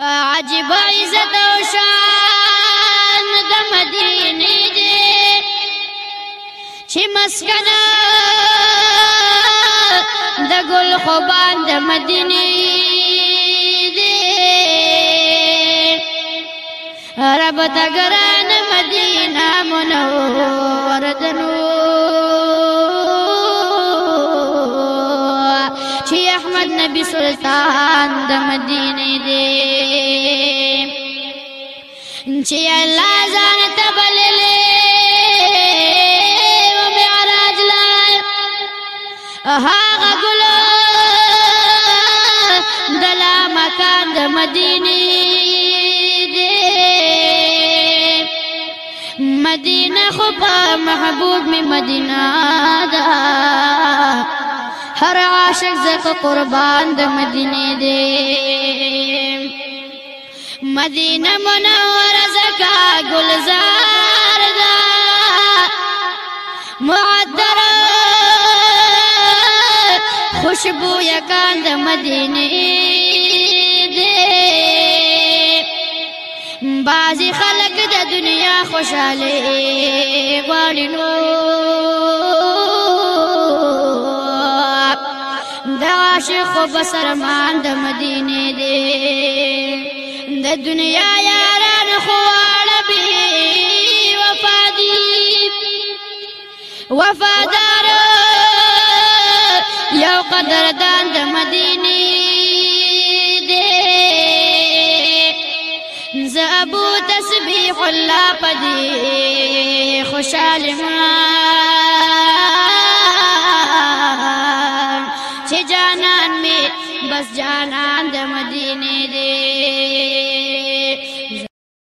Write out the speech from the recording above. عجیب عزت او شان د مدینه دې چې مسکن د ګل خوبان د مدینه دې رب تګران مدینه منور دنو چې احمد نبی سلطان د مدینه دې چې الله ځان ته بللې و معراج لای هغه ګل دلا مکان د مدینه مدینه خو په محبوب می مدینه دا هر عاشق زکه قربان د مدینه دی مدینه منوره زکا گلزار دا معدر خوشبو یکان د مدینه دی بازی خلق د دنیا خوشاله غواړي نو دا عاشق بسرمان د مدینه دی د دنیا یاران خواړه به وفادي وفادار یو قدردان د مدینه دې ز ابو تسبیح الله پدی خوشال ما چې جانان می بس جانان د مدینه دې